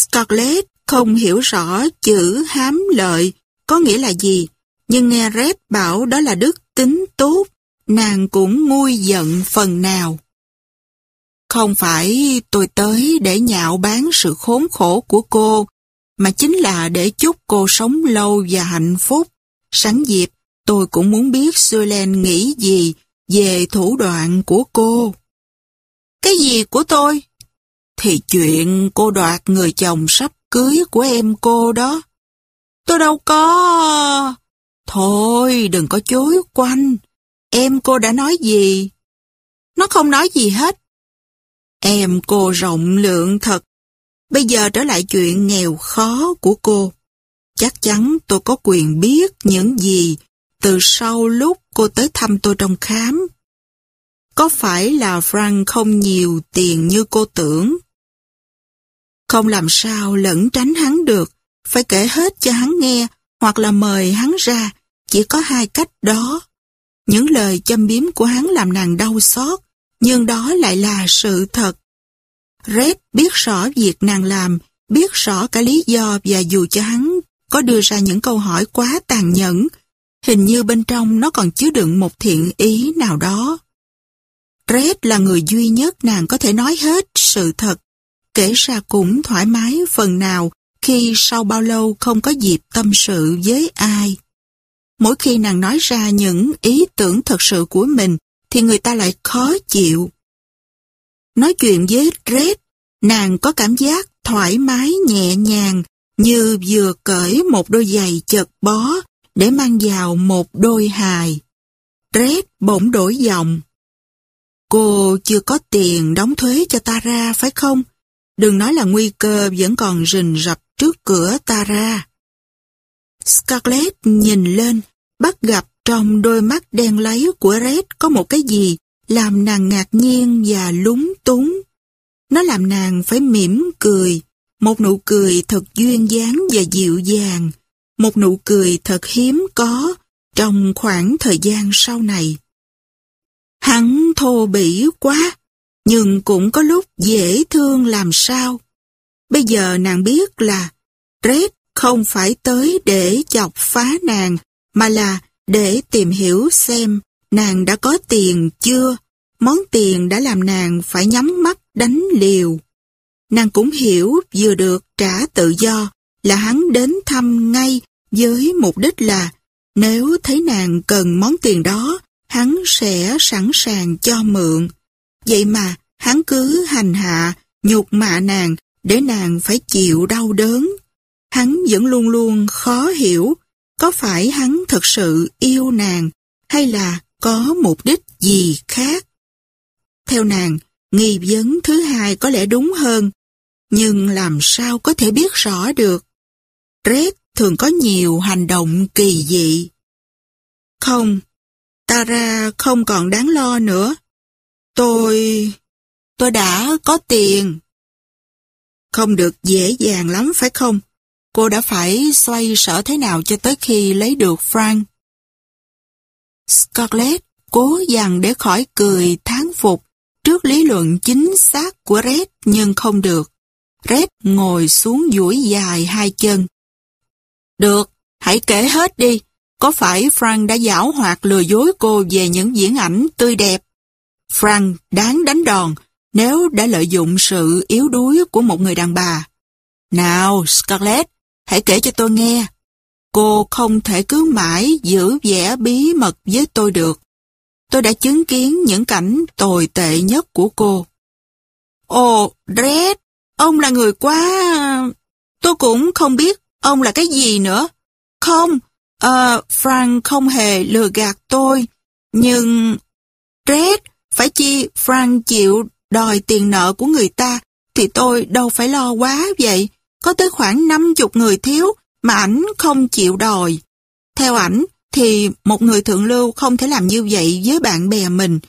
Scarlett không hiểu rõ chữ hám lợi có nghĩa là gì, nhưng nghe Red bảo đó là đức tính tốt, nàng cũng nguôi giận phần nào. Không phải tôi tới để nhạo bán sự khốn khổ của cô, mà chính là để chúc cô sống lâu và hạnh phúc. Sẵn dịp, tôi cũng muốn biết Suelen nghĩ gì về thủ đoạn của cô. Cái gì của tôi? Thì chuyện cô đoạt người chồng sắp cưới của em cô đó. Tôi đâu có... Thôi, đừng có chối quanh. Em cô đã nói gì? Nó không nói gì hết. Em cô rộng lượng thật. Bây giờ trở lại chuyện nghèo khó của cô. Chắc chắn tôi có quyền biết những gì từ sau lúc cô tới thăm tôi trong khám. Có phải là Frank không nhiều tiền như cô tưởng? Không làm sao lẫn tránh hắn được, phải kể hết cho hắn nghe hoặc là mời hắn ra, chỉ có hai cách đó. Những lời châm biếm của hắn làm nàng đau xót, nhưng đó lại là sự thật. Red biết rõ việc nàng làm, biết rõ cả lý do và dù cho hắn có đưa ra những câu hỏi quá tàn nhẫn, hình như bên trong nó còn chứa đựng một thiện ý nào đó. Red là người duy nhất nàng có thể nói hết sự thật, kể ra cũng thoải mái phần nào khi sau bao lâu không có dịp tâm sự với ai. Mỗi khi nàng nói ra những ý tưởng thật sự của mình thì người ta lại khó chịu. Nói chuyện với Red, nàng có cảm giác thoải mái nhẹ nhàng như vừa cởi một đôi giày chật bó để mang vào một đôi hài. Red bỗng đổi giọng. Cô chưa có tiền đóng thuế cho ta ra phải không? Đừng nói là nguy cơ vẫn còn rình rập trước cửa ta ra. Scarlett nhìn lên, bắt gặp trong đôi mắt đen lấy của Red có một cái gì làm nàng ngạc nhiên và lúng túng. Nó làm nàng phải mỉm cười, một nụ cười thật duyên dáng và dịu dàng, một nụ cười thật hiếm có trong khoảng thời gian sau này. Hắn thô bỉ quá, nhưng cũng có lúc dễ thương làm sao. Bây giờ nàng biết là Red không phải tới để chọc phá nàng, mà là để tìm hiểu xem nàng đã có tiền chưa. Món tiền đã làm nàng phải nhắm mắt đánh liều. Nàng cũng hiểu vừa được trả tự do là hắn đến thăm ngay với mục đích là nếu thấy nàng cần món tiền đó, hắn sẽ sẵn sàng cho mượn. Vậy mà hắn cứ hành hạ, nhục mạ nàng để nàng phải chịu đau đớn. Hắn vẫn luôn luôn khó hiểu có phải hắn thật sự yêu nàng hay là có mục đích gì khác. Theo nàng, nghi vấn thứ hai có lẽ đúng hơn, nhưng làm sao có thể biết rõ được. Red thường có nhiều hành động kỳ dị. Không, Tara không còn đáng lo nữa. Tôi... tôi đã có tiền. Không được dễ dàng lắm phải không? Cô đã phải xoay sở thế nào cho tới khi lấy được Frank? Scarlett cố dằn để khỏi cười thán phục trước lý luận chính xác của Red nhưng không được. Red ngồi xuống duỗi dài hai chân. Được, hãy kể hết đi. Có phải Frank đã giảo hoạt lừa dối cô về những diễn ảnh tươi đẹp? Frank đáng đánh đòn nếu đã lợi dụng sự yếu đuối của một người đàn bà. Nào, Scarlett, hãy kể cho tôi nghe. Cô không thể cứ mãi giữ vẻ bí mật với tôi được. Tôi đã chứng kiến những cảnh tồi tệ nhất của cô. Ồ, Red, ông là người quá... Tôi cũng không biết ông là cái gì nữa. Không, uh, Frank không hề lừa gạt tôi. Nhưng... Red, phải chi Frank chịu đòi tiền nợ của người ta, thì tôi đâu phải lo quá vậy. Có tới khoảng 50 người thiếu mà ảnh không chịu đòi. Theo ảnh thì một người thượng lưu không thể làm như vậy với bạn bè mình.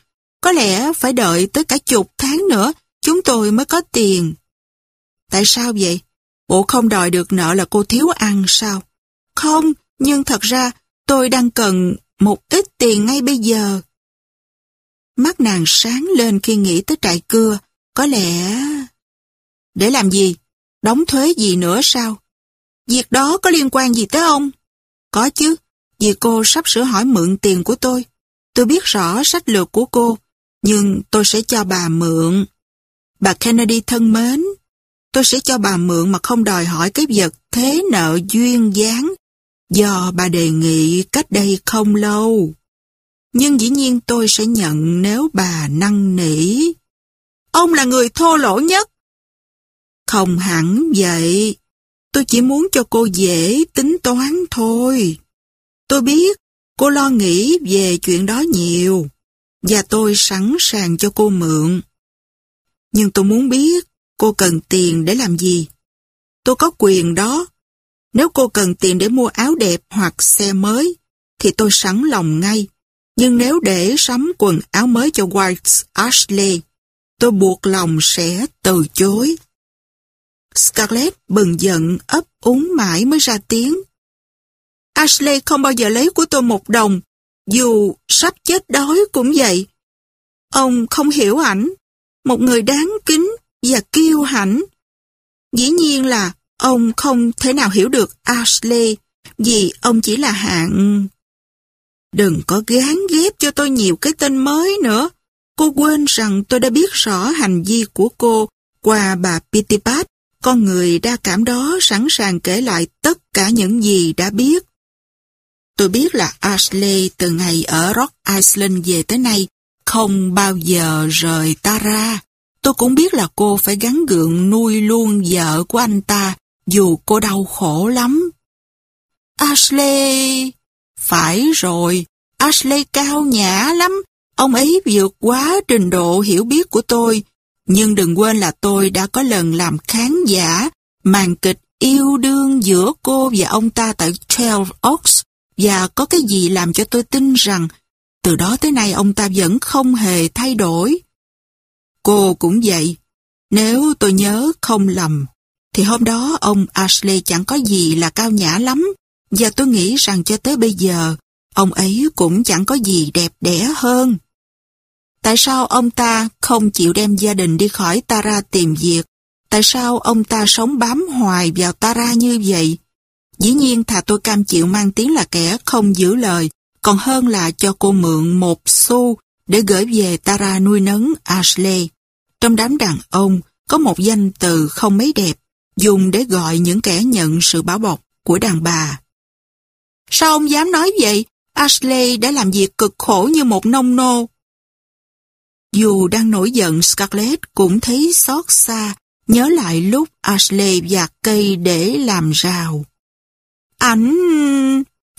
Có lẽ phải đợi tới cả chục tháng nữa chúng tôi mới có tiền. Tại sao vậy? Bộ không đòi được nợ là cô thiếu ăn sao? Không, nhưng thật ra tôi đang cần một ít tiền ngay bây giờ. Mắt nàng sáng lên khi nghĩ tới trại cưa. Có lẽ... Để làm gì? Đóng thuế gì nữa sao? Việc đó có liên quan gì tới ông? Có chứ, vì cô sắp sửa hỏi mượn tiền của tôi. Tôi biết rõ sách lược của cô, nhưng tôi sẽ cho bà mượn. Bà Kennedy thân mến, tôi sẽ cho bà mượn mà không đòi hỏi cái vật thế nợ duyên dáng do bà đề nghị cách đây không lâu. Nhưng dĩ nhiên tôi sẽ nhận nếu bà năn nỉ. Ông là người thô lỗ nhất. Không hẳn vậy. Tôi chỉ muốn cho cô dễ tính toán thôi. Tôi biết cô lo nghĩ về chuyện đó nhiều và tôi sẵn sàng cho cô mượn. Nhưng tôi muốn biết cô cần tiền để làm gì. Tôi có quyền đó. Nếu cô cần tiền để mua áo đẹp hoặc xe mới, thì tôi sẵn lòng ngay. Nhưng nếu để sắm quần áo mới cho White Ashley, tôi buộc lòng sẽ từ chối. Scarlett bừng giận ấp úng mãi mới ra tiếng. Ashley không bao giờ lấy của tôi một đồng, dù sắp chết đói cũng vậy. Ông không hiểu ảnh, một người đáng kính và kiêu hãnh. Dĩ nhiên là ông không thể nào hiểu được Ashley vì ông chỉ là hạng... Đừng có gán ghép cho tôi nhiều cái tên mới nữa. Cô quên rằng tôi đã biết rõ hành vi của cô qua bà Pitipat, con người đa cảm đó sẵn sàng kể lại tất cả những gì đã biết. Tôi biết là Ashley từ ngày ở Rock Island về tới nay không bao giờ rời ta ra. Tôi cũng biết là cô phải gắn gượng nuôi luôn vợ của anh ta dù cô đau khổ lắm. Ashley... Phải rồi, Ashley cao nhã lắm. Ông ấy vượt quá trình độ hiểu biết của tôi. Nhưng đừng quên là tôi đã có lần làm khán giả màn kịch yêu đương giữa cô và ông ta tại Twelve Oaks và có cái gì làm cho tôi tin rằng từ đó tới nay ông ta vẫn không hề thay đổi. Cô cũng vậy. Nếu tôi nhớ không lầm, thì hôm đó ông Ashley chẳng có gì là cao nhã lắm, và tôi nghĩ rằng cho tới bây giờ, ông ấy cũng chẳng có gì đẹp đẽ hơn. Tại sao ông ta không chịu đem gia đình đi khỏi Tara tìm việc? Tại sao ông ta sống bám hoài vào Tara như vậy? Dĩ nhiên thà tôi cam chịu mang tiếng là kẻ không giữ lời, còn hơn là cho cô mượn một xu để gửi về Tara nuôi nấng Ashley. Trong đám đàn ông, có một danh từ không mấy đẹp, dùng để gọi những kẻ nhận sự bảo bọc của đàn bà. Sao ông dám nói vậy? Ashley đã làm việc cực khổ như một nông nô. Dù đang nổi giận, Scarlett cũng thấy xót xa, nhớ lại lúc Ashley giạt cây để làm rào. Ảnh...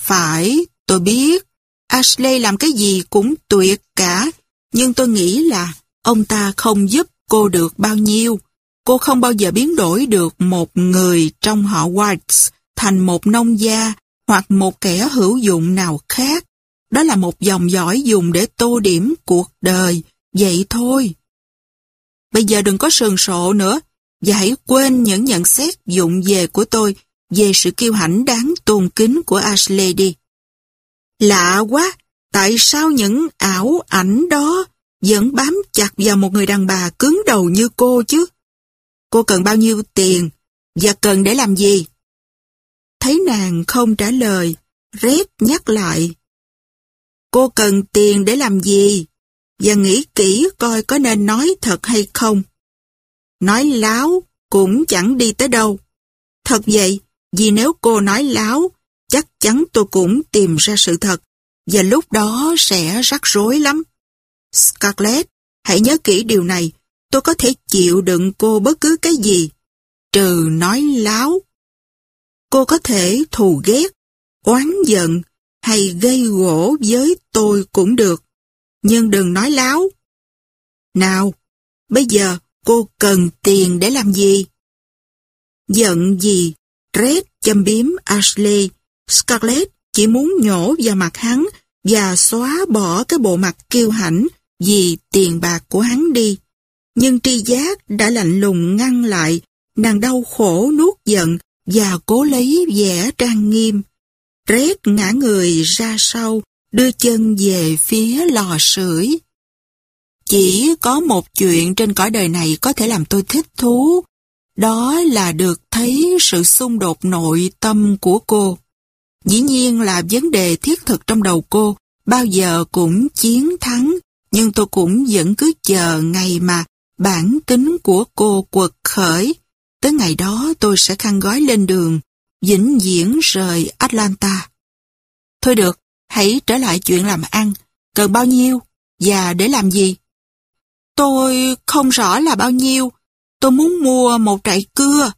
Phải, tôi biết. Ashley làm cái gì cũng tuyệt cả. Nhưng tôi nghĩ là ông ta không giúp cô được bao nhiêu. Cô không bao giờ biến đổi được một người trong họ Whites thành một nông gia hoặc một kẻ hữu dụng nào khác. Đó là một dòng dõi dùng để tô điểm cuộc đời. Vậy thôi. Bây giờ đừng có sườn sộ nữa và hãy quên những nhận xét dụng về của tôi về sự kiêu hãnh đáng tôn kính của Ashley đi. Lạ quá, tại sao những ảo ảnh đó vẫn bám chặt vào một người đàn bà cứng đầu như cô chứ? Cô cần bao nhiêu tiền và cần để làm gì? Thấy nàng không trả lời, rét nhắc lại. Cô cần tiền để làm gì? Và nghĩ kỹ coi có nên nói thật hay không. Nói láo cũng chẳng đi tới đâu. Thật vậy, vì nếu cô nói láo, chắc chắn tôi cũng tìm ra sự thật, và lúc đó sẽ rắc rối lắm. Scarlett, hãy nhớ kỹ điều này, tôi có thể chịu đựng cô bất cứ cái gì, trừ nói láo. Cô có thể thù ghét, oán giận hay gây gỗ với tôi cũng được, nhưng đừng nói láo. Nào, bây giờ cô cần tiền để làm gì? Giận gì Red châm biếm Ashley, Scarlett chỉ muốn nhổ vào mặt hắn và xóa bỏ cái bộ mặt kiêu hãnh vì tiền bạc của hắn đi. Nhưng tri giác đã lạnh lùng ngăn lại, nàng đau khổ nuốt giận và cố lấy vẻ trang nghiêm. rét ngã người ra sau, đưa chân về phía lò sưởi. Chỉ có một chuyện trên cõi đời này có thể làm tôi thích thú, đó là được thấy sự xung đột nội tâm của cô. Dĩ nhiên là vấn đề thiết thực trong đầu cô, bao giờ cũng chiến thắng, nhưng tôi cũng vẫn cứ chờ ngày mà bản tính của cô quật khởi. Tới ngày đó tôi sẽ khăn gói lên đường, vĩnh viễn rời Atlanta. Thôi được, hãy trở lại chuyện làm ăn. Cần bao nhiêu? Và để làm gì? Tôi không rõ là bao nhiêu. Tôi muốn mua một trại cưa.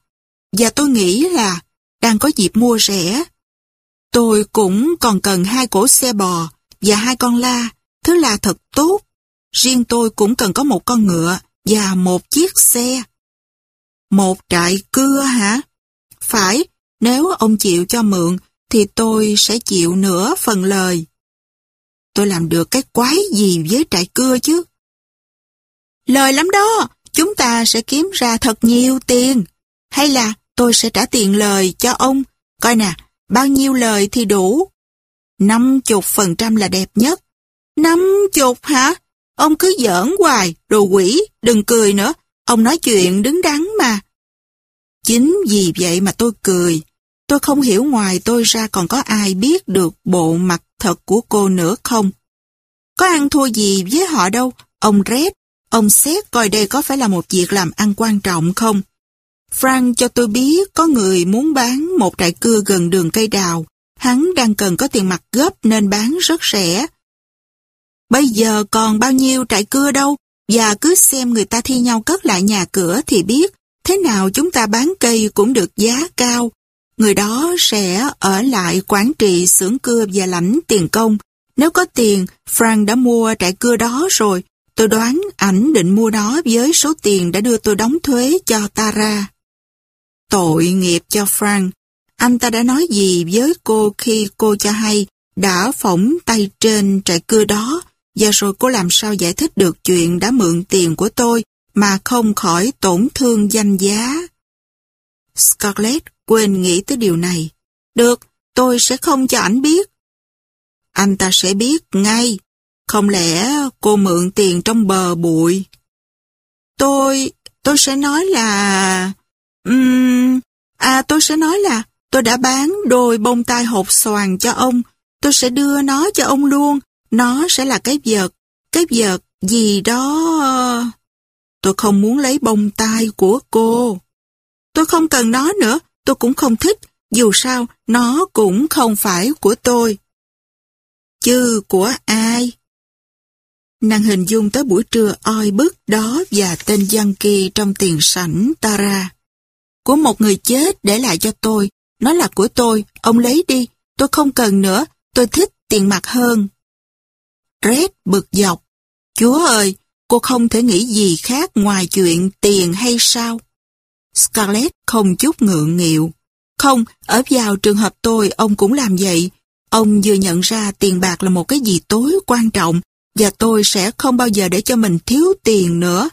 Và tôi nghĩ là đang có dịp mua rẻ. Tôi cũng còn cần hai cổ xe bò và hai con la, thứ là thật tốt. Riêng tôi cũng cần có một con ngựa và một chiếc xe. Một trại cưa hả? Phải, nếu ông chịu cho mượn thì tôi sẽ chịu nửa phần lời. Tôi làm được cái quái gì với trại cưa chứ? Lời lắm đó, chúng ta sẽ kiếm ra thật nhiều tiền. Hay là tôi sẽ trả tiền lời cho ông. Coi nè, bao nhiêu lời thì đủ? Năm chục phần trăm là đẹp nhất. Năm chục hả? Ông cứ giỡn hoài, đồ quỷ, đừng cười nữa. Ông nói chuyện đứng đắn mà. Chính vì vậy mà tôi cười. Tôi không hiểu ngoài tôi ra còn có ai biết được bộ mặt thật của cô nữa không. Có ăn thua gì với họ đâu. Ông Red, ông xét coi đây có phải là một việc làm ăn quan trọng không. Frank cho tôi biết có người muốn bán một trại cưa gần đường cây đào. Hắn đang cần có tiền mặt gấp nên bán rất rẻ. Bây giờ còn bao nhiêu trại cưa đâu, và cứ xem người ta thi nhau cất lại nhà cửa thì biết thế nào chúng ta bán cây cũng được giá cao. Người đó sẽ ở lại quản trị xưởng cưa và lãnh tiền công. Nếu có tiền, Frank đã mua trại cưa đó rồi. Tôi đoán ảnh định mua nó với số tiền đã đưa tôi đóng thuế cho Tara. Tội nghiệp cho Frank. Anh ta đã nói gì với cô khi cô cho hay đã phỏng tay trên trại cưa đó và rồi cô làm sao giải thích được chuyện đã mượn tiền của tôi mà không khỏi tổn thương danh giá. Scarlett quên nghĩ tới điều này. Được, tôi sẽ không cho ảnh biết. Anh ta sẽ biết ngay. Không lẽ cô mượn tiền trong bờ bụi? Tôi, tôi sẽ nói là... Um, à, tôi sẽ nói là tôi đã bán đôi bông tai hột xoàn cho ông. Tôi sẽ đưa nó cho ông luôn. Nó sẽ là cái vợt, cái vợt gì đó... Tôi không muốn lấy bông tai của cô. Tôi không cần nó nữa, tôi cũng không thích, dù sao nó cũng không phải của tôi. Chứ của ai? Nàng hình dung tới buổi trưa oi bức đó và tên dân kỳ trong tiền sảnh Tara. Của một người chết để lại cho tôi, nó là của tôi, ông lấy đi, tôi không cần nữa, tôi thích tiền mặt hơn. Red bực dọc. Chúa ơi, cô không thể nghĩ gì khác ngoài chuyện tiền hay sao? Scarlett không chút ngượng nghịu. Không, ở vào trường hợp tôi, ông cũng làm vậy. Ông vừa nhận ra tiền bạc là một cái gì tối quan trọng và tôi sẽ không bao giờ để cho mình thiếu tiền nữa.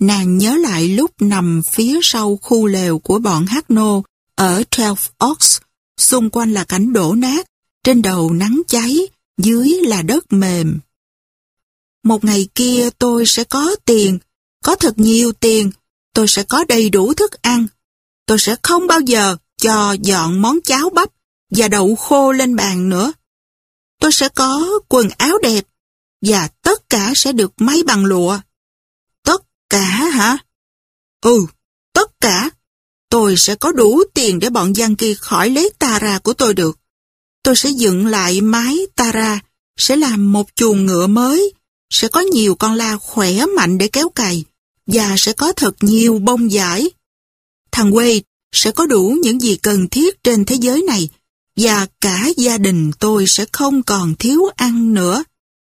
Nàng nhớ lại lúc nằm phía sau khu lều của bọn hát nô ở Twelve Oaks, xung quanh là cảnh đổ nát, trên đầu nắng cháy, dưới là đất mềm. Một ngày kia tôi sẽ có tiền, có thật nhiều tiền, tôi sẽ có đầy đủ thức ăn. Tôi sẽ không bao giờ cho dọn món cháo bắp và đậu khô lên bàn nữa. Tôi sẽ có quần áo đẹp và tất cả sẽ được may bằng lụa. Tất cả hả? Ừ, tất cả. Tôi sẽ có đủ tiền để bọn gian kia khỏi lấy Tara của tôi được. Tôi sẽ dựng lại mái Tara, sẽ làm một chuồng ngựa mới, sẽ có nhiều con la khỏe mạnh để kéo cày, và sẽ có thật nhiều bông giải. Thằng Wade sẽ có đủ những gì cần thiết trên thế giới này, và cả gia đình tôi sẽ không còn thiếu ăn nữa.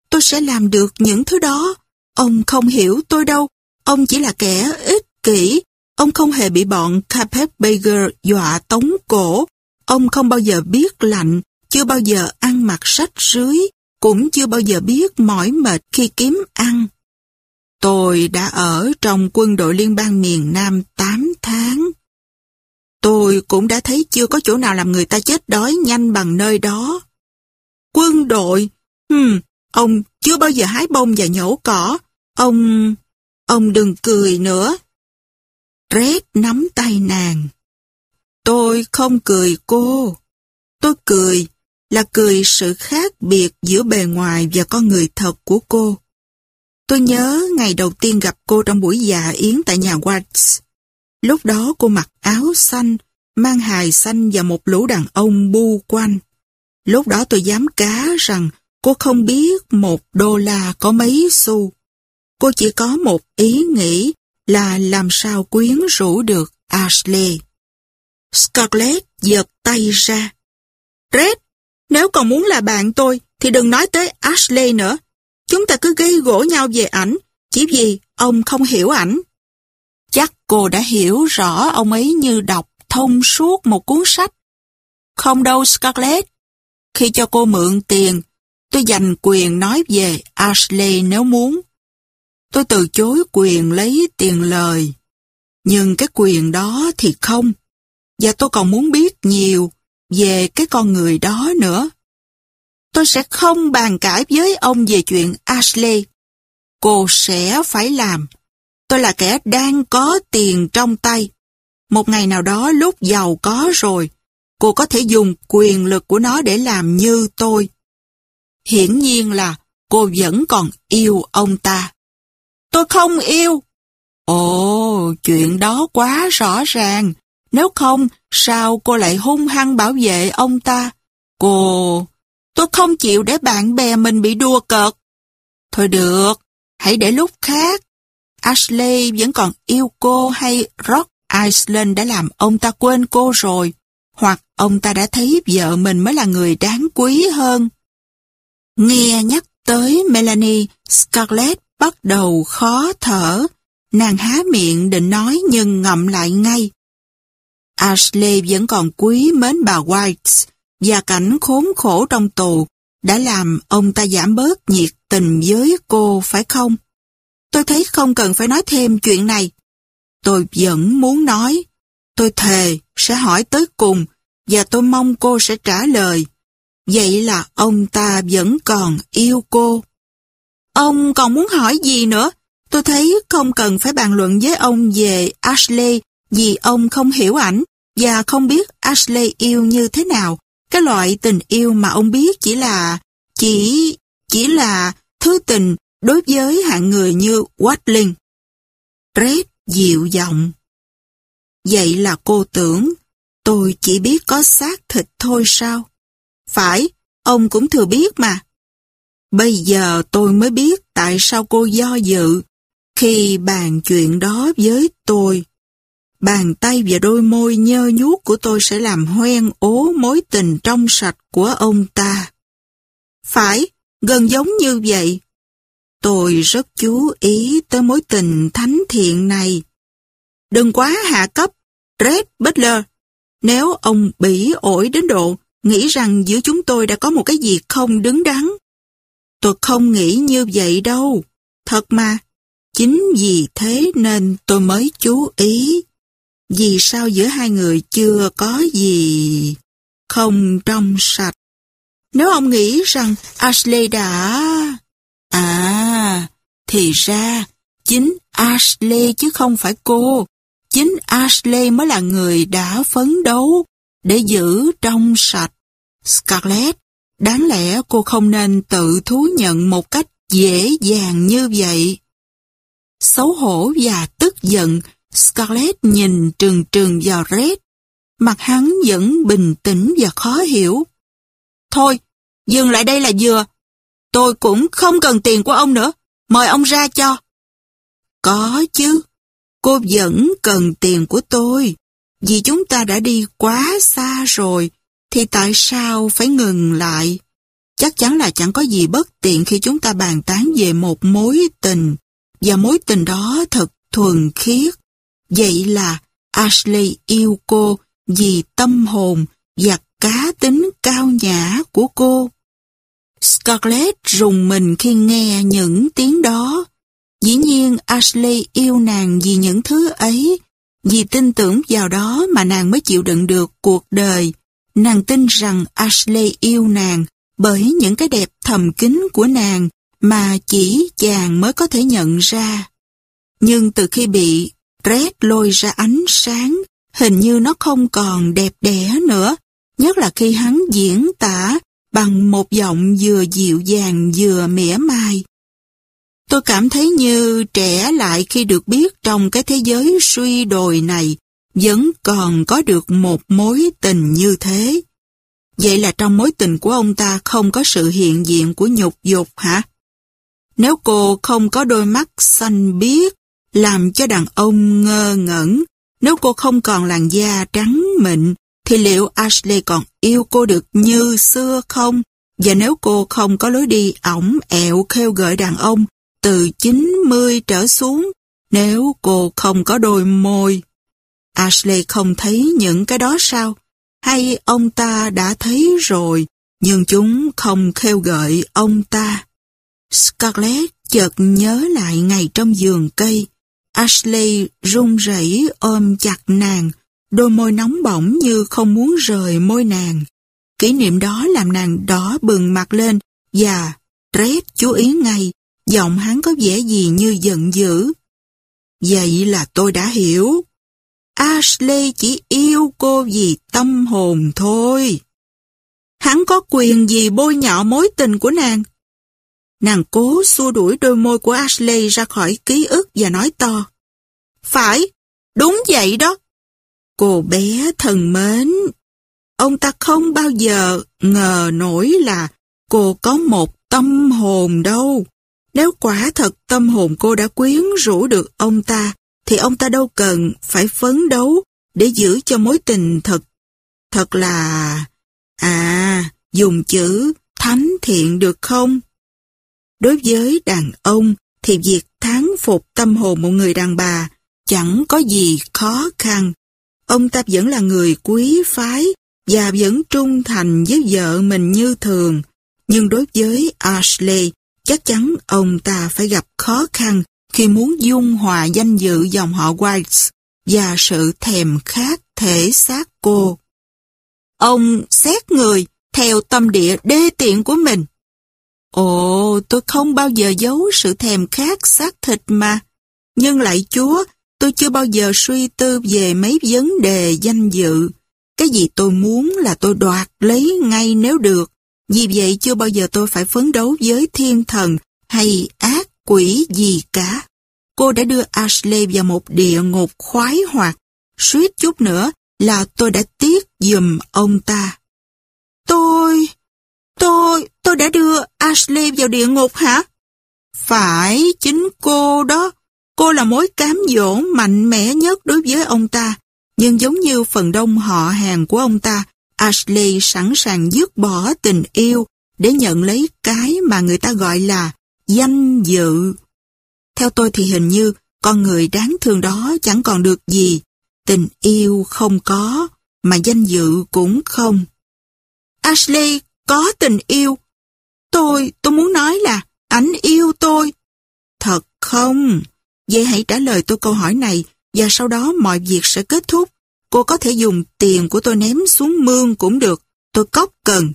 Tôi sẽ làm được những thứ đó. Ông không hiểu tôi đâu. Ông chỉ là kẻ ích kỷ. Ông không hề bị bọn Carpetbagger dọa tống cổ. Ông không bao giờ biết lạnh, chưa bao giờ ăn mặc sách rưới, cũng chưa bao giờ biết mỏi mệt khi kiếm ăn. Tôi đã ở trong quân đội liên bang miền Nam 8 tháng. Tôi cũng đã thấy chưa có chỗ nào làm người ta chết đói nhanh bằng nơi đó. Quân đội? Hmm, ông chưa bao giờ hái bông và nhổ cỏ. Ông... ông đừng cười nữa. Red nắm tay nàng. Tôi không cười cô. Tôi cười là cười sự khác biệt giữa bề ngoài và con người thật của cô. Tôi nhớ ngày đầu tiên gặp cô trong buổi dạ yến tại nhà Watts. Lúc đó cô mặc áo xanh, mang hài xanh và một lũ đàn ông bu quanh. Lúc đó tôi dám cá rằng cô không biết một đô la có mấy xu. Cô chỉ có một ý nghĩ là làm sao quyến rũ được Ashley. Scarlett giật tay ra. Red, nếu còn muốn là bạn tôi thì đừng nói tới Ashley nữa. Chúng ta cứ gây gỗ nhau về ảnh, chỉ vì ông không hiểu ảnh. Chắc cô đã hiểu rõ ông ấy như đọc thông suốt một cuốn sách. Không đâu Scarlett. Khi cho cô mượn tiền, tôi dành quyền nói về Ashley nếu muốn. Tôi từ chối quyền lấy tiền lời. Nhưng cái quyền đó thì không. Và tôi còn muốn biết nhiều về cái con người đó nữa. Tôi sẽ không bàn cãi với ông về chuyện Ashley. Cô sẽ phải làm. Tôi là kẻ đang có tiền trong tay. Một ngày nào đó lúc giàu có rồi, cô có thể dùng quyền lực của nó để làm như tôi. Hiển nhiên là cô vẫn còn yêu ông ta. Tôi không yêu. Ồ, chuyện đó quá rõ ràng. Nếu không, sao cô lại hung hăng bảo vệ ông ta? Cô... Tôi không chịu để bạn bè mình bị đua cợt. Thôi được, hãy để lúc khác. Ashley vẫn còn yêu cô hay Rock Island đã làm ông ta quên cô rồi, hoặc ông ta đã thấy vợ mình mới là người đáng quý hơn. Nghe nhắc tới Melanie, Scarlett bắt đầu khó thở. Nàng há miệng định nói nhưng ngậm lại ngay. Ashley vẫn còn quý mến bà White và cảnh khốn khổ trong tù đã làm ông ta giảm bớt nhiệt tình với cô, phải không? Tôi thấy không cần phải nói thêm chuyện này. Tôi vẫn muốn nói. Tôi thề sẽ hỏi tới cùng và tôi mong cô sẽ trả lời. Vậy là ông ta vẫn còn yêu cô. Ông còn muốn hỏi gì nữa? Tôi thấy không cần phải bàn luận với ông về Ashley vì ông không hiểu ảnh và không biết Ashley yêu như thế nào. Cái loại tình yêu mà ông biết chỉ là, chỉ, chỉ là thứ tình đối với hạng người như Watling. Red dịu giọng. Vậy là cô tưởng tôi chỉ biết có xác thịt thôi sao? Phải, ông cũng thừa biết mà. Bây giờ tôi mới biết tại sao cô do dự khi bàn chuyện đó với tôi. Bàn tay và đôi môi nhơ nhuốc của tôi sẽ làm hoen ố mối tình trong sạch của ông ta. Phải, gần giống như vậy. Tôi rất chú ý tới mối tình thánh thiện này. Đừng quá hạ cấp, Red Butler. Nếu ông bỉ ổi đến độ nghĩ rằng giữa chúng tôi đã có một cái gì không đứng đắn. Tôi không nghĩ như vậy đâu. Thật mà, chính vì thế nên tôi mới chú ý. Vì sao giữa hai người chưa có gì không trong sạch? Nếu ông nghĩ rằng Ashley đã... À, thì ra chính Ashley chứ không phải cô. Chính Ashley mới là người đã phấn đấu để giữ trong sạch. Scarlett, đáng lẽ cô không nên tự thú nhận một cách dễ dàng như vậy. Xấu hổ và tức giận, Scarlett nhìn trừng trừng vào Red. Mặt hắn vẫn bình tĩnh và khó hiểu. Thôi, dừng lại đây là vừa. Tôi cũng không cần tiền của ông nữa. Mời ông ra cho. Có chứ. Cô vẫn cần tiền của tôi. Vì chúng ta đã đi quá xa rồi, thì tại sao phải ngừng lại? Chắc chắn là chẳng có gì bất tiện khi chúng ta bàn tán về một mối tình, và mối tình đó thật thuần khiết. Vậy là Ashley yêu cô vì tâm hồn và cá tính cao nhã của cô. Scarlett rùng mình khi nghe những tiếng đó. Dĩ nhiên Ashley yêu nàng vì những thứ ấy, vì tin tưởng vào đó mà nàng mới chịu đựng được cuộc đời. Nàng tin rằng Ashley yêu nàng bởi những cái đẹp thầm kín của nàng mà chỉ chàng mới có thể nhận ra. Nhưng từ khi bị rét lôi ra ánh sáng, hình như nó không còn đẹp đẽ nữa, nhất là khi hắn diễn tả bằng một giọng vừa dịu dàng vừa mỉa mai. Tôi cảm thấy như trẻ lại khi được biết trong cái thế giới suy đồi này vẫn còn có được một mối tình như thế. Vậy là trong mối tình của ông ta không có sự hiện diện của nhục dục hả? Nếu cô không có đôi mắt xanh biếc, làm cho đàn ông ngơ ngẩn, nếu cô không còn làn da trắng mịn, thì liệu Ashley còn yêu cô được như xưa không? Và nếu cô không có lối đi ổng ẹo khêu gợi đàn ông từ 90 trở xuống, nếu cô không có đôi môi. Ashley không thấy những cái đó sao? Hay ông ta đã thấy rồi, nhưng chúng không khêu gợi ông ta? Scarlett chợt nhớ lại ngày trong giường cây. Ashley run rẩy ôm chặt nàng, đôi môi nóng bỏng như không muốn rời môi nàng. Kỷ niệm đó làm nàng đỏ bừng mặt lên và Red chú ý ngay, giọng hắn có vẻ gì như giận dữ. Vậy là tôi đã hiểu. Ashley chỉ yêu cô vì tâm hồn thôi. Hắn có quyền gì bôi nhọ mối tình của nàng? Nàng cố xua đuổi đôi môi của Ashley ra khỏi ký ức và nói to. Phải, đúng vậy đó. Cô bé thần mến, ông ta không bao giờ ngờ nổi là cô có một tâm hồn đâu. Nếu quả thật tâm hồn cô đã quyến rũ được ông ta, thì ông ta đâu cần phải phấn đấu để giữ cho mối tình thật. Thật là... À, dùng chữ thánh thiện được không? Đối với đàn ông thì việc thắng phục tâm hồn một người đàn bà chẳng có gì khó khăn. Ông ta vẫn là người quý phái và vẫn trung thành với vợ mình như thường. Nhưng đối với Ashley, chắc chắn ông ta phải gặp khó khăn khi muốn dung hòa danh dự dòng họ White và sự thèm khát thể xác cô. Ông xét người theo tâm địa đê tiện của mình. Ồ, tôi không bao giờ giấu sự thèm khát xác thịt mà. Nhưng lại Chúa, tôi chưa bao giờ suy tư về mấy vấn đề danh dự. Cái gì tôi muốn là tôi đoạt lấy ngay nếu được. Vì vậy chưa bao giờ tôi phải phấn đấu với thiên thần hay ác quỷ gì cả. Cô đã đưa Ashley vào một địa ngục khoái hoạt. Suýt chút nữa là tôi đã tiếc dùm ông ta. Tôi... Tôi... tôi đã đưa Ashley vào địa ngục hả? Phải, chính cô đó. Cô là mối cám dỗ mạnh mẽ nhất đối với ông ta. Nhưng giống như phần đông họ hàng của ông ta, Ashley sẵn sàng dứt bỏ tình yêu để nhận lấy cái mà người ta gọi là danh dự. Theo tôi thì hình như con người đáng thương đó chẳng còn được gì. Tình yêu không có, mà danh dự cũng không. Ashley có tình yêu. Tôi, tôi muốn nói là ảnh yêu tôi. Thật không? Vậy hãy trả lời tôi câu hỏi này và sau đó mọi việc sẽ kết thúc. Cô có thể dùng tiền của tôi ném xuống mương cũng được. Tôi cóc cần.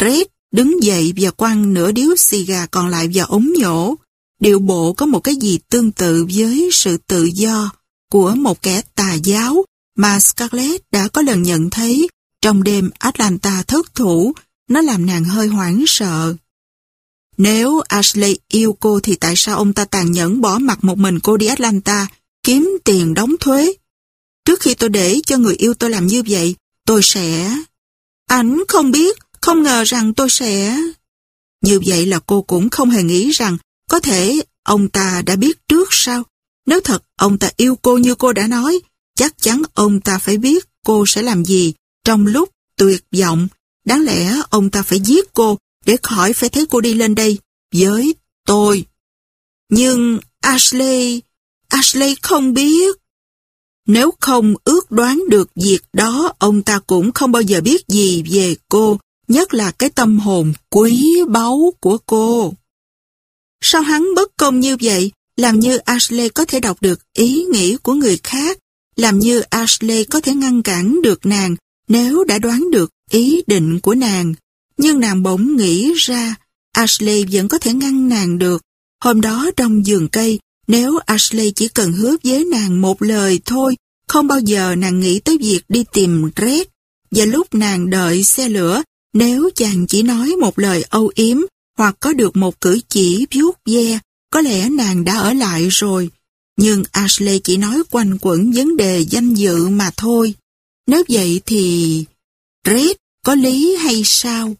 Red đứng dậy và quăng nửa điếu xì gà còn lại vào ống nhổ. Điệu bộ có một cái gì tương tự với sự tự do của một kẻ tà giáo mà Scarlett đã có lần nhận thấy trong đêm Atlanta thất thủ, nó làm nàng hơi hoảng sợ. Nếu Ashley yêu cô thì tại sao ông ta tàn nhẫn bỏ mặt một mình cô đi Atlanta kiếm tiền đóng thuế? Trước khi tôi để cho người yêu tôi làm như vậy, tôi sẽ... Ảnh không biết, không ngờ rằng tôi sẽ... Như vậy là cô cũng không hề nghĩ rằng có thể ông ta đã biết trước sao? Nếu thật ông ta yêu cô như cô đã nói, chắc chắn ông ta phải biết cô sẽ làm gì trong lúc tuyệt vọng. Đáng lẽ ông ta phải giết cô để khỏi phải thấy cô đi lên đây với tôi. Nhưng Ashley, Ashley không biết. Nếu không ước đoán được việc đó, ông ta cũng không bao giờ biết gì về cô, nhất là cái tâm hồn quý báu của cô. Sao hắn bất công như vậy, làm như Ashley có thể đọc được ý nghĩ của người khác, làm như Ashley có thể ngăn cản được nàng nếu đã đoán được ý định của nàng. Nhưng nàng bỗng nghĩ ra, Ashley vẫn có thể ngăn nàng được. Hôm đó trong giường cây, Nếu Ashley chỉ cần hứa với nàng một lời thôi, không bao giờ nàng nghĩ tới việc đi tìm Red. Và lúc nàng đợi xe lửa, nếu chàng chỉ nói một lời âu yếm hoặc có được một cử chỉ vuốt ve, có lẽ nàng đã ở lại rồi. Nhưng Ashley chỉ nói quanh quẩn vấn đề danh dự mà thôi. Nếu vậy thì... Red có lý hay sao?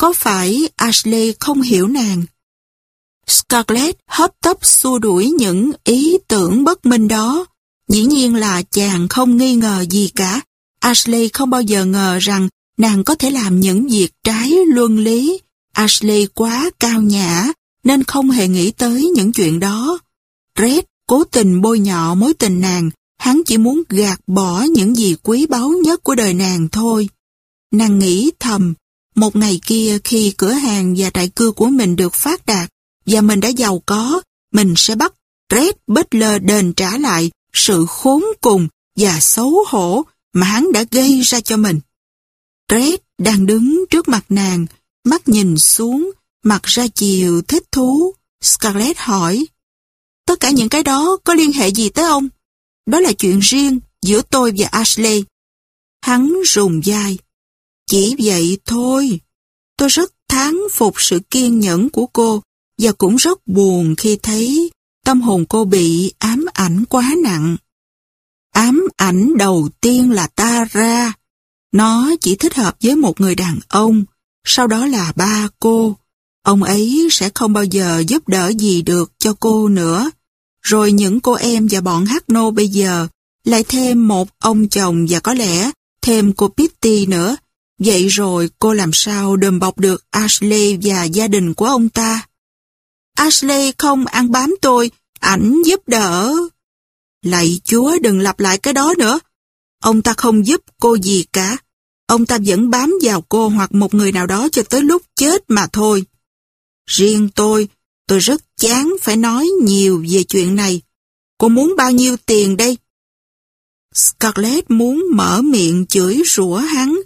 Có phải Ashley không hiểu nàng? Scarlett hấp tấp xua đuổi những ý tưởng bất minh đó. Dĩ nhiên là chàng không nghi ngờ gì cả. Ashley không bao giờ ngờ rằng nàng có thể làm những việc trái luân lý. Ashley quá cao nhã, nên không hề nghĩ tới những chuyện đó. Red cố tình bôi nhọ mối tình nàng, hắn chỉ muốn gạt bỏ những gì quý báu nhất của đời nàng thôi. Nàng nghĩ thầm, một ngày kia khi cửa hàng và trại cưa của mình được phát đạt và mình đã giàu có, mình sẽ bắt Red Butler đền trả lại sự khốn cùng và xấu hổ mà hắn đã gây ra cho mình. Red đang đứng trước mặt nàng, mắt nhìn xuống, mặt ra chiều thích thú. Scarlett hỏi, tất cả những cái đó có liên hệ gì tới ông? Đó là chuyện riêng giữa tôi và Ashley. Hắn rùng dài. Chỉ vậy thôi. Tôi rất thán phục sự kiên nhẫn của cô và cũng rất buồn khi thấy tâm hồn cô bị ám ảnh quá nặng. Ám ảnh đầu tiên là ta ra. Nó chỉ thích hợp với một người đàn ông, sau đó là ba cô. Ông ấy sẽ không bao giờ giúp đỡ gì được cho cô nữa. Rồi những cô em và bọn hát nô bây giờ lại thêm một ông chồng và có lẽ thêm cô Pitty nữa. Vậy rồi cô làm sao đùm bọc được Ashley và gia đình của ông ta? Ashley không ăn bám tôi, ảnh giúp đỡ. Lạy chúa đừng lặp lại cái đó nữa. Ông ta không giúp cô gì cả. Ông ta vẫn bám vào cô hoặc một người nào đó cho tới lúc chết mà thôi. Riêng tôi, tôi rất chán phải nói nhiều về chuyện này. Cô muốn bao nhiêu tiền đây? Scarlett muốn mở miệng chửi rủa hắn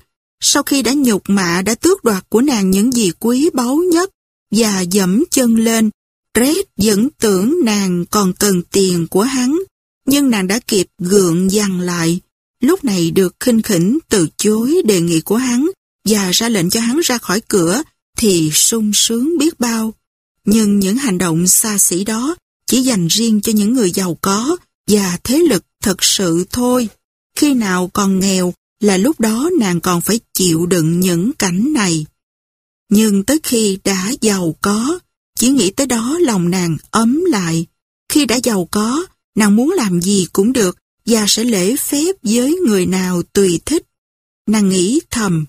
sau khi đã nhục mạ đã tước đoạt của nàng những gì quý báu nhất và dẫm chân lên. Red vẫn tưởng nàng còn cần tiền của hắn, nhưng nàng đã kịp gượng dằn lại. Lúc này được khinh khỉnh từ chối đề nghị của hắn và ra lệnh cho hắn ra khỏi cửa thì sung sướng biết bao. Nhưng những hành động xa xỉ đó chỉ dành riêng cho những người giàu có và thế lực thật sự thôi. Khi nào còn nghèo là lúc đó nàng còn phải chịu đựng những cảnh này. Nhưng tới khi đã giàu có, chỉ nghĩ tới đó lòng nàng ấm lại. Khi đã giàu có, nàng muốn làm gì cũng được và sẽ lễ phép với người nào tùy thích. Nàng nghĩ thầm.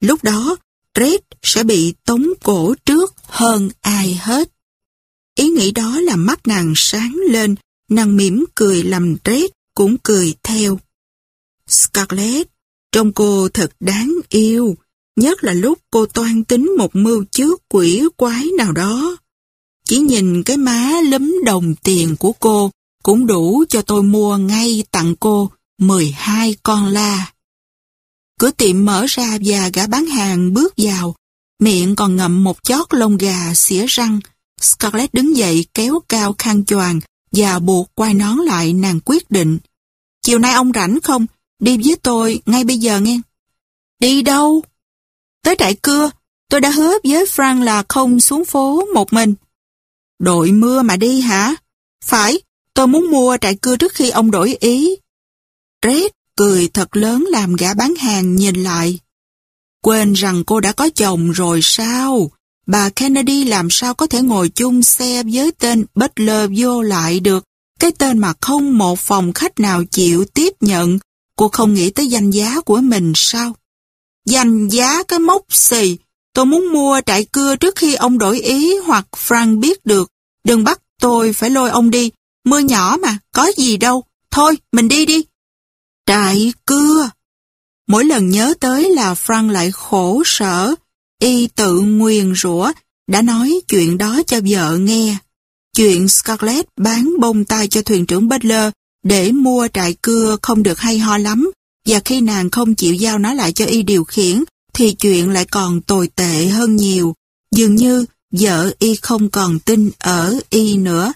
Lúc đó, Red sẽ bị tống cổ trước hơn ai hết. Ý nghĩ đó làm mắt nàng sáng lên, nàng mỉm cười làm Red cũng cười theo. Scarlett, trông cô thật đáng yêu, nhất là lúc cô toan tính một mưu trước quỷ quái nào đó. Chỉ nhìn cái má lấm đồng tiền của cô cũng đủ cho tôi mua ngay tặng cô 12 con la. Cửa tiệm mở ra và gã bán hàng bước vào, miệng còn ngậm một chót lông gà xỉa răng. Scarlett đứng dậy kéo cao khăn choàng và buộc quai nón lại nàng quyết định. Chiều nay ông rảnh không? Đi với tôi ngay bây giờ nghe. Đi đâu? Tới trại cưa, tôi đã hứa với Frank là không xuống phố một mình. Đội mưa mà đi hả? Phải, tôi muốn mua trại cưa trước khi ông đổi ý. Red cười thật lớn làm gã bán hàng nhìn lại. Quên rằng cô đã có chồng rồi sao? Bà Kennedy làm sao có thể ngồi chung xe với tên Butler vô lại được? Cái tên mà không một phòng khách nào chịu tiếp nhận. Cô không nghĩ tới danh giá của mình sao? Danh giá cái mốc xì. Tôi muốn mua trại cưa trước khi ông đổi ý hoặc Frank biết được. Đừng bắt tôi phải lôi ông đi. Mưa nhỏ mà, có gì đâu. Thôi, mình đi đi. Trại cưa. Mỗi lần nhớ tới là Frank lại khổ sở. Y tự nguyền rủa, đã nói chuyện đó cho vợ nghe. Chuyện Scarlett bán bông tai cho thuyền trưởng Butler để mua trại cưa không được hay ho lắm, và khi nàng không chịu giao nó lại cho y điều khiển, thì chuyện lại còn tồi tệ hơn nhiều. Dường như vợ y không còn tin ở y nữa.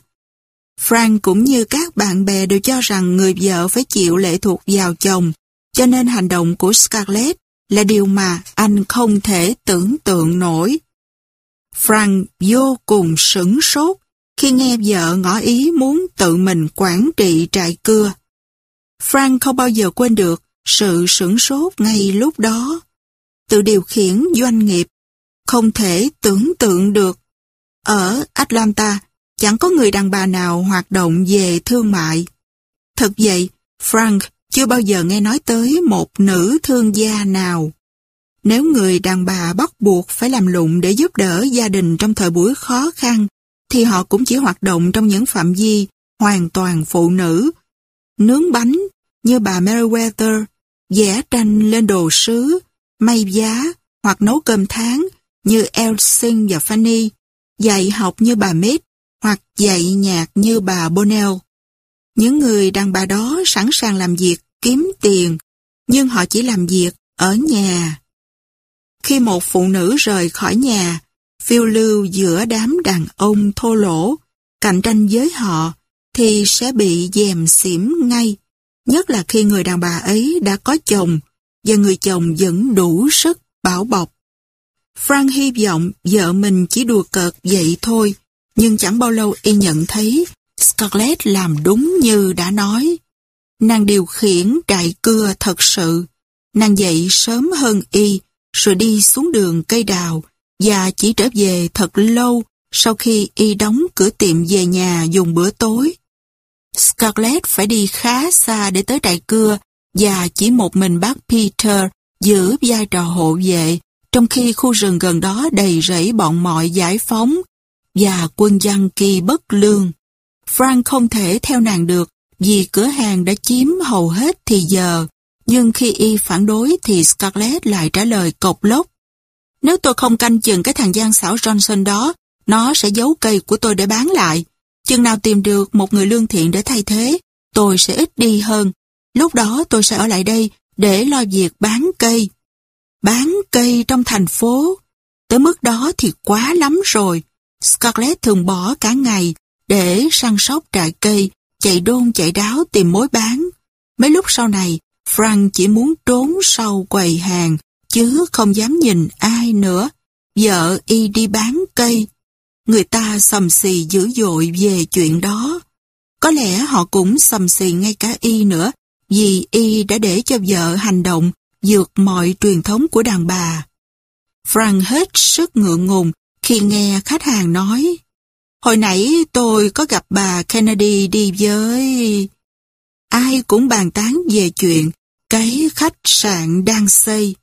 Frank cũng như các bạn bè đều cho rằng người vợ phải chịu lệ thuộc vào chồng, cho nên hành động của Scarlett là điều mà anh không thể tưởng tượng nổi. Frank vô cùng sửng sốt khi nghe vợ ngỏ ý muốn tự mình quản trị trại cưa. Frank không bao giờ quên được sự sửng sốt ngay lúc đó. Tự điều khiển doanh nghiệp, không thể tưởng tượng được. Ở Atlanta, chẳng có người đàn bà nào hoạt động về thương mại. Thật vậy, Frank chưa bao giờ nghe nói tới một nữ thương gia nào. Nếu người đàn bà bắt buộc phải làm lụng để giúp đỡ gia đình trong thời buổi khó khăn, thì họ cũng chỉ hoạt động trong những phạm vi hoàn toàn phụ nữ. Nướng bánh như bà Meriwether, vẽ tranh lên đồ sứ, may giá hoặc nấu cơm tháng như Elsin và Fanny, dạy học như bà Mead hoặc dạy nhạc như bà Bonnell. Những người đàn bà đó sẵn sàng làm việc, kiếm tiền, nhưng họ chỉ làm việc ở nhà. Khi một phụ nữ rời khỏi nhà, phiêu lưu giữa đám đàn ông thô lỗ, cạnh tranh với họ, thì sẽ bị dèm xỉm ngay. Nhất là khi người đàn bà ấy đã có chồng, và người chồng vẫn đủ sức bảo bọc. Frank hy vọng vợ mình chỉ đùa cợt vậy thôi, nhưng chẳng bao lâu y nhận thấy Scarlett làm đúng như đã nói. Nàng điều khiển đại cưa thật sự. Nàng dậy sớm hơn y, rồi đi xuống đường cây đào, và chỉ trở về thật lâu sau khi y đóng cửa tiệm về nhà dùng bữa tối. Scarlett phải đi khá xa để tới đại cưa, và chỉ một mình bác Peter giữ vai trò hộ vệ, trong khi khu rừng gần đó đầy rẫy bọn mọi giải phóng và quân dân kỳ bất lương. Frank không thể theo nàng được vì cửa hàng đã chiếm hầu hết thì giờ, nhưng khi y phản đối thì Scarlett lại trả lời cộc lốc. Nếu tôi không canh chừng cái thằng gian xảo Johnson đó, nó sẽ giấu cây của tôi để bán lại. Chừng nào tìm được một người lương thiện để thay thế, tôi sẽ ít đi hơn. Lúc đó tôi sẽ ở lại đây để lo việc bán cây. Bán cây trong thành phố. Tới mức đó thì quá lắm rồi. Scarlett thường bỏ cả ngày để săn sóc trại cây, chạy đôn chạy đáo tìm mối bán. Mấy lúc sau này, Frank chỉ muốn trốn sau quầy hàng, chứ không dám nhìn ai nữa. Vợ y đi bán cây. Người ta sầm xì dữ dội về chuyện đó. Có lẽ họ cũng sầm xì ngay cả y nữa, vì y đã để cho vợ hành động vượt mọi truyền thống của đàn bà. Frank hết sức ngượng ngùng khi nghe khách hàng nói, Hồi nãy tôi có gặp bà Kennedy đi với... Ai cũng bàn tán về chuyện cái khách sạn đang xây.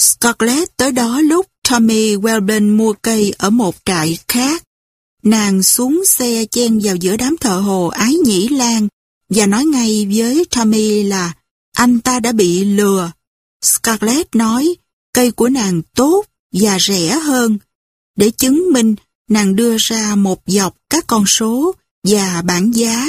Scarlett tới đó lúc Tommy Welben mua cây ở một trại khác. Nàng xuống xe chen vào giữa đám thợ hồ ái nhĩ lan và nói ngay với Tommy là anh ta đã bị lừa. Scarlett nói, cây của nàng tốt và rẻ hơn. Để chứng minh, nàng đưa ra một dọc các con số và bảng giá.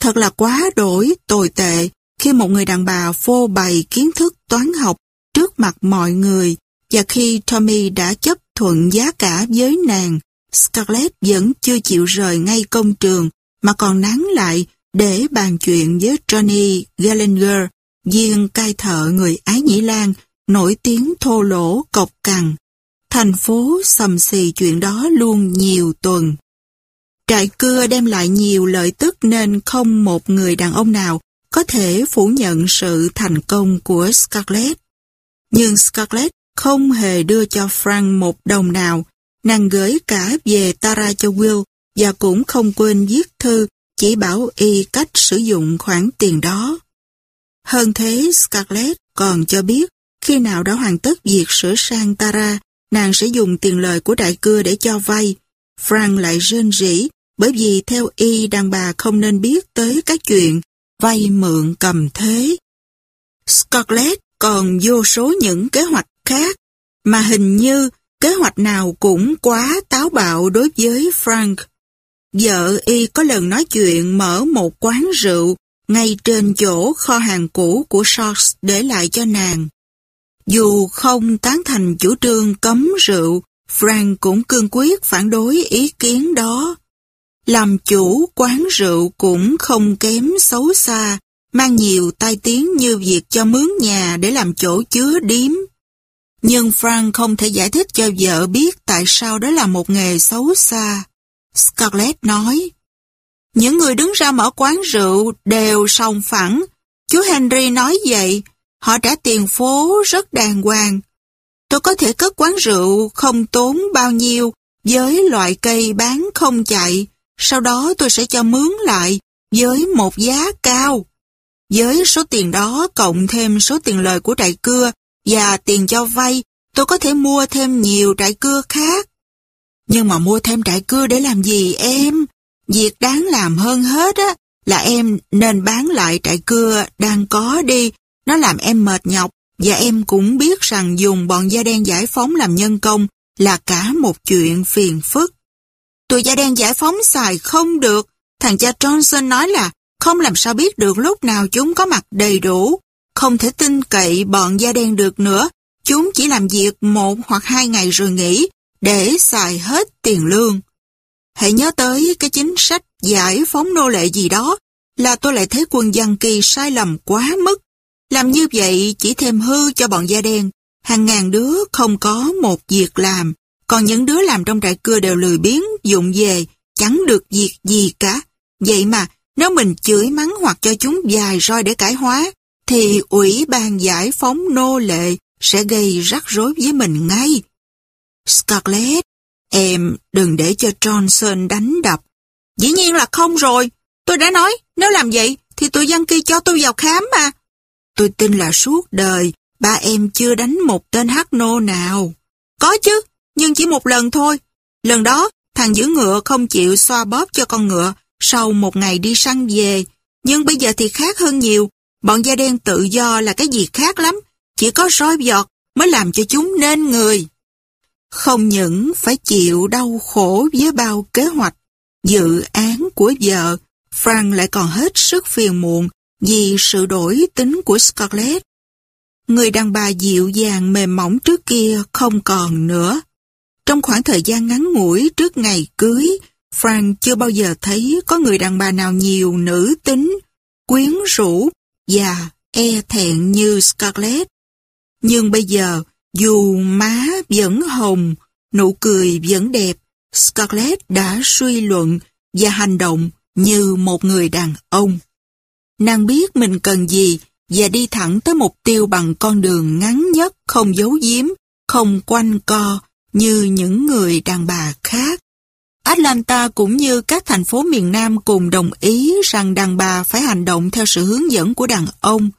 Thật là quá đổi tồi tệ khi một người đàn bà phô bày kiến thức toán học trước mặt mọi người và khi Tommy đã chấp thuận giá cả với nàng, Scarlett vẫn chưa chịu rời ngay công trường mà còn nán lại để bàn chuyện với Johnny Gallagher, viên cai thợ người Ái Nhĩ Lan, nổi tiếng thô lỗ cộc cằn. Thành phố sầm xì chuyện đó luôn nhiều tuần. Trại cưa đem lại nhiều lợi tức nên không một người đàn ông nào có thể phủ nhận sự thành công của Scarlett. Nhưng Scarlett không hề đưa cho Frank một đồng nào. Nàng gửi cả về Tara cho Will và cũng không quên viết thư chỉ bảo y cách sử dụng khoản tiền đó. Hơn thế, Scarlett còn cho biết khi nào đã hoàn tất việc sửa sang Tara, nàng sẽ dùng tiền lời của đại cưa để cho vay. Frank lại rên rỉ bởi vì theo y đàn bà không nên biết tới các chuyện vay mượn cầm thế. Scarlett còn vô số những kế hoạch khác, mà hình như kế hoạch nào cũng quá táo bạo đối với Frank. Vợ y có lần nói chuyện mở một quán rượu ngay trên chỗ kho hàng cũ của Shorts để lại cho nàng. Dù không tán thành chủ trương cấm rượu, Frank cũng cương quyết phản đối ý kiến đó. Làm chủ quán rượu cũng không kém xấu xa, mang nhiều tai tiếng như việc cho mướn nhà để làm chỗ chứa điếm. Nhưng Frank không thể giải thích cho vợ biết tại sao đó là một nghề xấu xa. Scarlett nói, Những người đứng ra mở quán rượu đều sòng phẳng. Chú Henry nói vậy, họ trả tiền phố rất đàng hoàng. Tôi có thể cất quán rượu không tốn bao nhiêu với loại cây bán không chạy, sau đó tôi sẽ cho mướn lại với một giá cao. Với số tiền đó cộng thêm số tiền lời của trại cưa và tiền cho vay, tôi có thể mua thêm nhiều trại cưa khác. Nhưng mà mua thêm trại cưa để làm gì em? Việc đáng làm hơn hết á là em nên bán lại trại cưa đang có đi. Nó làm em mệt nhọc, và em cũng biết rằng dùng bọn da đen giải phóng làm nhân công là cả một chuyện phiền phức. Tụi da đen giải phóng xài không được. Thằng cha Johnson nói là không làm sao biết được lúc nào chúng có mặt đầy đủ. Không thể tin cậy bọn da đen được nữa. Chúng chỉ làm việc một hoặc hai ngày rồi nghỉ, để xài hết tiền lương. Hãy nhớ tới cái chính sách giải phóng nô lệ gì đó, là tôi lại thấy quân dân kỳ sai lầm quá mức. Làm như vậy chỉ thêm hư cho bọn da đen. Hàng ngàn đứa không có một việc làm, còn những đứa làm trong trại cưa đều lười biếng, dụng về, chẳng được việc gì cả. Vậy mà, nếu mình chửi mắng hoặc cho chúng dài roi để cải hóa, thì Ủy ban giải phóng nô lệ sẽ gây rắc rối với mình ngay. Scarlett, em đừng để cho Johnson đánh đập. Dĩ nhiên là không rồi. Tôi đã nói, nếu làm vậy thì tụi dân kia cho tôi vào khám mà. Tôi tin là suốt đời ba em chưa đánh một tên hắc nô nào. Có chứ, nhưng chỉ một lần thôi. Lần đó, thằng giữ ngựa không chịu xoa bóp cho con ngựa sau một ngày đi săn về. Nhưng bây giờ thì khác hơn nhiều. Bọn da đen tự do là cái gì khác lắm. Chỉ có roi giọt mới làm cho chúng nên người. Không những phải chịu đau khổ với bao kế hoạch, dự án của vợ, Frank lại còn hết sức phiền muộn vì sự đổi tính của Scarlett. Người đàn bà dịu dàng mềm mỏng trước kia không còn nữa. Trong khoảng thời gian ngắn ngủi trước ngày cưới, Frank chưa bao giờ thấy có người đàn bà nào nhiều nữ tính, quyến rũ và e thẹn như Scarlett. Nhưng bây giờ, dù má vẫn hồng, nụ cười vẫn đẹp, Scarlett đã suy luận và hành động như một người đàn ông. Nàng biết mình cần gì và đi thẳng tới mục tiêu bằng con đường ngắn nhất, không giấu giếm, không quanh co như những người đàn bà khác. Atlanta cũng như các thành phố miền Nam cùng đồng ý rằng đàn bà phải hành động theo sự hướng dẫn của đàn ông,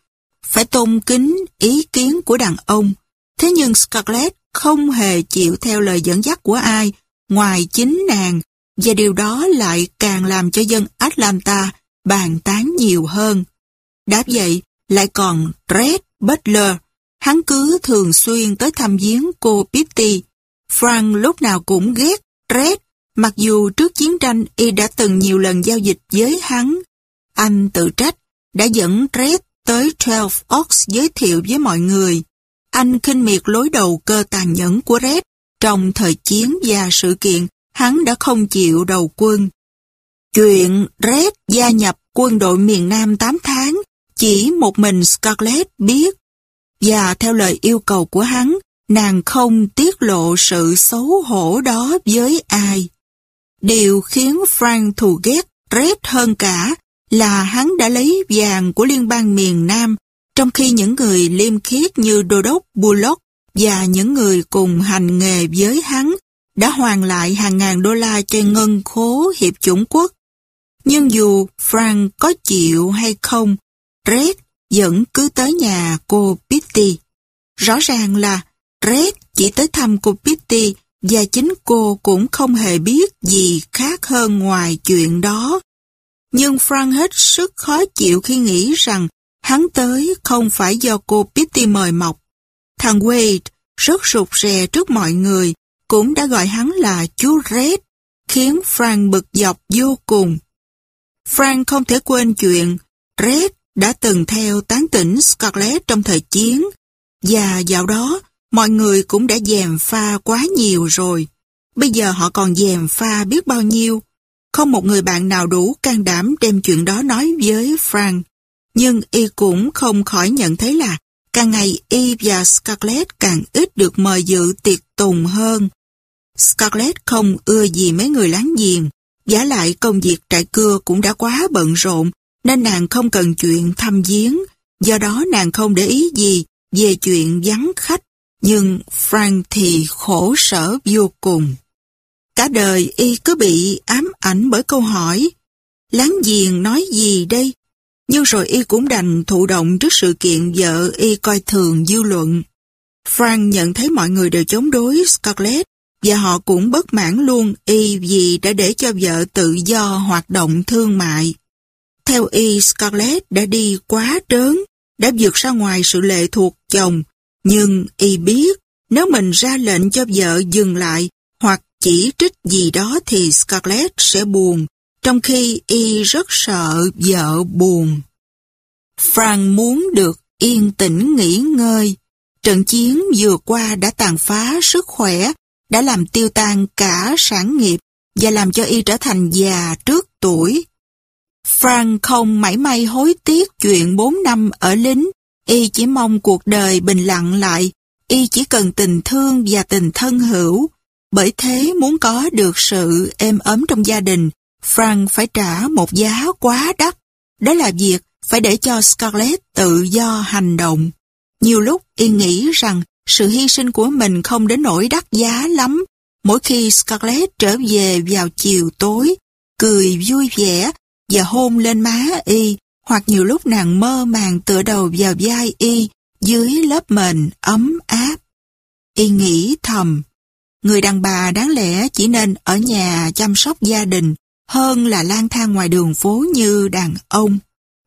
phải tôn kính ý kiến của đàn ông. Thế nhưng Scarlett không hề chịu theo lời dẫn dắt của ai ngoài chính nàng và điều đó lại càng làm cho dân Atlanta bàn tán nhiều hơn. Đáp vậy, lại còn Red Butler, hắn cứ thường xuyên tới thăm viếng cô Pitty. Frank lúc nào cũng ghét Red, mặc dù trước chiến tranh y đã từng nhiều lần giao dịch với hắn. Anh tự trách, đã dẫn Red tới 12 Ox giới thiệu với mọi người. Anh khinh miệt lối đầu cơ tàn nhẫn của Red trong thời chiến và sự kiện hắn đã không chịu đầu quân. Chuyện Red gia nhập quân đội miền Nam 8 tháng chỉ một mình Scarlett biết. Và theo lời yêu cầu của hắn, nàng không tiết lộ sự xấu hổ đó với ai. Điều khiến Frank thù ghét Red hơn cả là hắn đã lấy vàng của liên bang miền Nam, trong khi những người liêm khiết như Đô đốc Bullock và những người cùng hành nghề với hắn đã hoàn lại hàng ngàn đô la cho ngân khố Hiệp chủng quốc. Nhưng dù Frank có chịu hay không, Red vẫn cứ tới nhà cô Pitty. Rõ ràng là Red chỉ tới thăm cô Pitty và chính cô cũng không hề biết gì khác hơn ngoài chuyện đó. Nhưng Frank hết sức khó chịu khi nghĩ rằng hắn tới không phải do cô Pitty mời mọc. Thằng Wade rất rụt rè trước mọi người, cũng đã gọi hắn là chú Red, khiến Frank bực dọc vô cùng. Frank không thể quên chuyện Red đã từng theo tán tỉnh Scarlett trong thời chiến, và dạo đó mọi người cũng đã dèm pha quá nhiều rồi. Bây giờ họ còn dèm pha biết bao nhiêu. Không một người bạn nào đủ can đảm đem chuyện đó nói với Frank. Nhưng y cũng không khỏi nhận thấy là càng ngày y và Scarlett càng ít được mời dự tiệc tùng hơn. Scarlett không ưa gì mấy người láng giềng, giả lại công việc trại cưa cũng đã quá bận rộn, nên nàng không cần chuyện thăm viếng, do đó nàng không để ý gì về chuyện vắng khách, nhưng Frank thì khổ sở vô cùng. Cả đời y cứ bị ám ảnh bởi câu hỏi, láng giềng nói gì đây? Nhưng rồi y cũng đành thụ động trước sự kiện vợ y coi thường dư luận. Frank nhận thấy mọi người đều chống đối Scarlett và họ cũng bất mãn luôn y vì đã để cho vợ tự do hoạt động thương mại. Theo y, Scarlett đã đi quá trớn, đã vượt ra ngoài sự lệ thuộc chồng, nhưng y biết nếu mình ra lệnh cho vợ dừng lại hoặc chỉ trích gì đó thì Scarlett sẽ buồn, trong khi y rất sợ vợ buồn. Frank muốn được yên tĩnh nghỉ ngơi. Trận chiến vừa qua đã tàn phá sức khỏe, đã làm tiêu tan cả sản nghiệp và làm cho y trở thành già trước tuổi. Frank không mảy may hối tiếc chuyện 4 năm ở lính, y chỉ mong cuộc đời bình lặng lại, y chỉ cần tình thương và tình thân hữu. Bởi thế muốn có được sự êm ấm trong gia đình, Frank phải trả một giá quá đắt. Đó là việc phải để cho Scarlett tự do hành động. Nhiều lúc y nghĩ rằng sự hy sinh của mình không đến nỗi đắt giá lắm. Mỗi khi Scarlett trở về vào chiều tối, cười vui vẻ và hôn lên má y, hoặc nhiều lúc nàng mơ màng tựa đầu vào vai y dưới lớp mền ấm áp. Y nghĩ thầm, người đàn bà đáng lẽ chỉ nên ở nhà chăm sóc gia đình hơn là lang thang ngoài đường phố như đàn ông.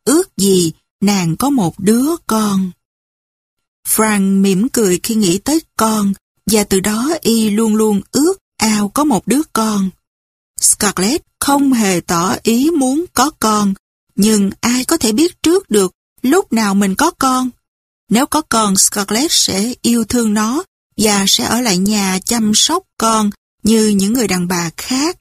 Ước gì nàng có một đứa con. Frank mỉm cười khi nghĩ tới con và từ đó y luôn luôn ước ao có một đứa con. Scarlett không hề tỏ ý muốn có con, nhưng ai có thể biết trước được lúc nào mình có con. Nếu có con, Scarlett sẽ yêu thương nó và sẽ ở lại nhà chăm sóc con như những người đàn bà khác.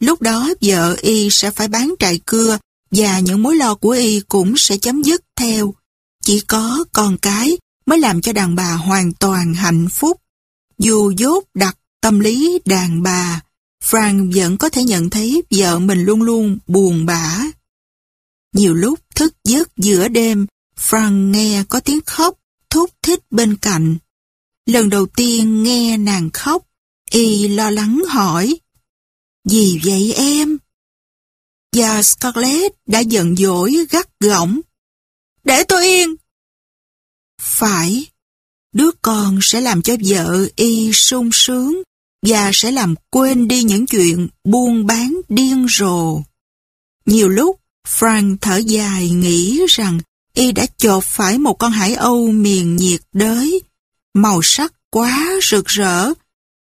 Lúc đó vợ y sẽ phải bán trại cưa và những mối lo của y cũng sẽ chấm dứt theo. Chỉ có con cái mới làm cho đàn bà hoàn toàn hạnh phúc. Dù dốt đặt tâm lý đàn bà, Frank vẫn có thể nhận thấy vợ mình luôn luôn buồn bã. Nhiều lúc thức giấc giữa đêm, Frank nghe có tiếng khóc, thúc thích bên cạnh. Lần đầu tiên nghe nàng khóc, y lo lắng hỏi, Gì vậy em? Và Scarlett đã giận dỗi gắt gỏng. Để tôi yên! Phải, đứa con sẽ làm cho vợ y sung sướng và sẽ làm quên đi những chuyện buôn bán điên rồ. Nhiều lúc, Frank thở dài nghĩ rằng y đã chộp phải một con hải âu miền nhiệt đới, màu sắc quá rực rỡ,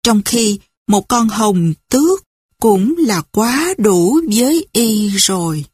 trong khi một con hồng tước cũng là quá đủ với y rồi.